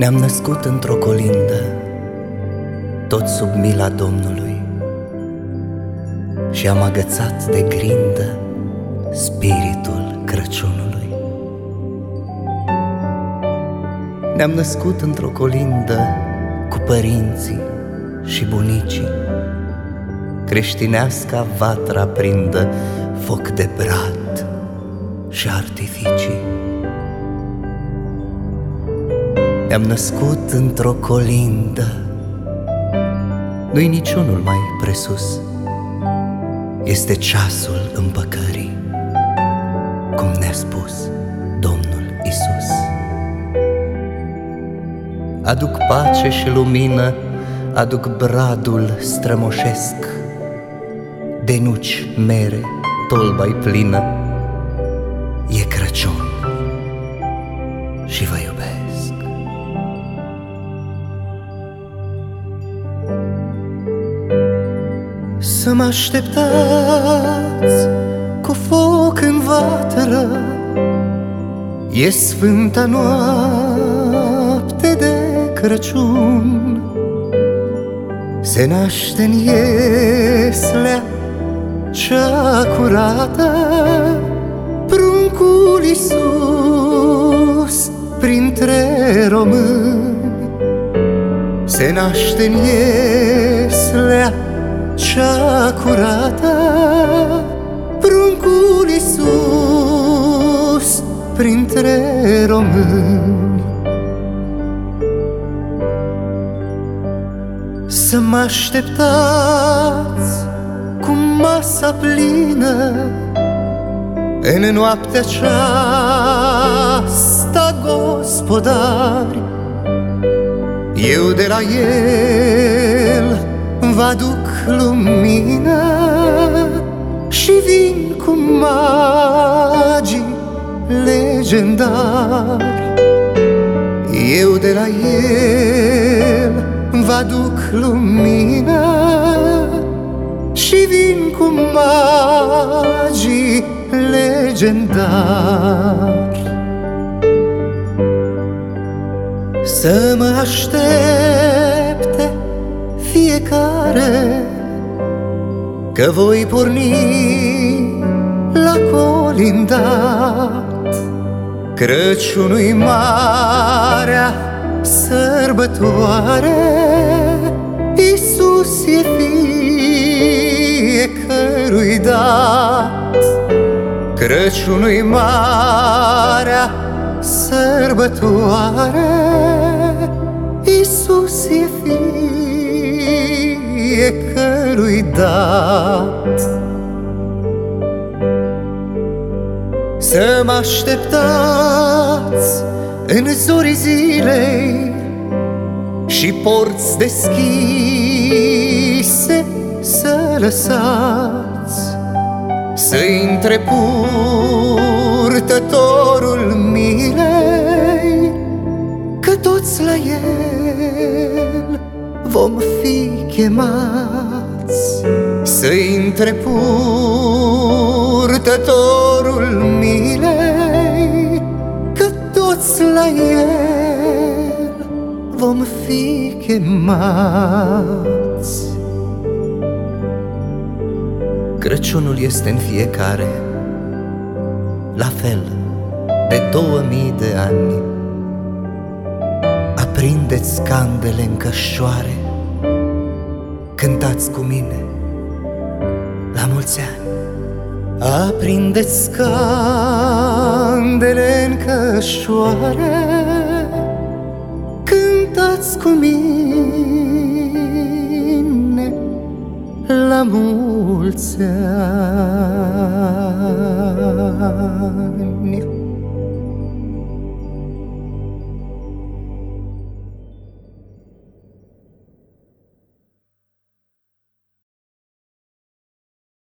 Ne-am născut într-o colindă, tot sub mila Domnului, și am agățat de grindă spiritul Crăciunului. Ne-am născut într-o colindă cu părinții și bunicii, creștinească vatra prindă foc de brad și artificii. Ne-am născut într-o colindă Nu-i niciunul mai presus Este ceasul împăcării Cum ne-a spus Domnul Isus. Aduc pace și lumină Aduc bradul strămoșesc De nuci mere, tolba plină E Crăciun și vă iubesc. Să mă așteptați cu foc în vatră E sfânta noapte de Crăciun. Se naște în ieslea cea curată Pruncul Iisus printre români. Se naște în ieslea cea curată Pruncul Iisus printre români. Să mă așteptați cu masa plină În noaptea aceasta, gospodari. Eu de la el vă aduc lumină și vin cu magii legendari. Eu de la el vă aduc lumină și vin cu magii legendari. Să mă aștepte fiecare Că voi porni la colindat. Crăciunul-i marea sărbătoare Iisus e fiecărui dat. Crăciunul-i marea sărbătoare Iisus e fiecărui dat. Să mă așteptați în zorii zilei Și porți deschise să lăsați. Să intre purtătorul milei Că toți la el vom fi chemați Să intre purtătorul milei Că toți la el vom fi chemați. Crăciunul este în fiecare La fel de două mii de ani Aprindeți candele în cășoare. Cântați cu mine. La mulți ani. Aprindeți candele în cășoare. Cântați cu mine. La mulți ani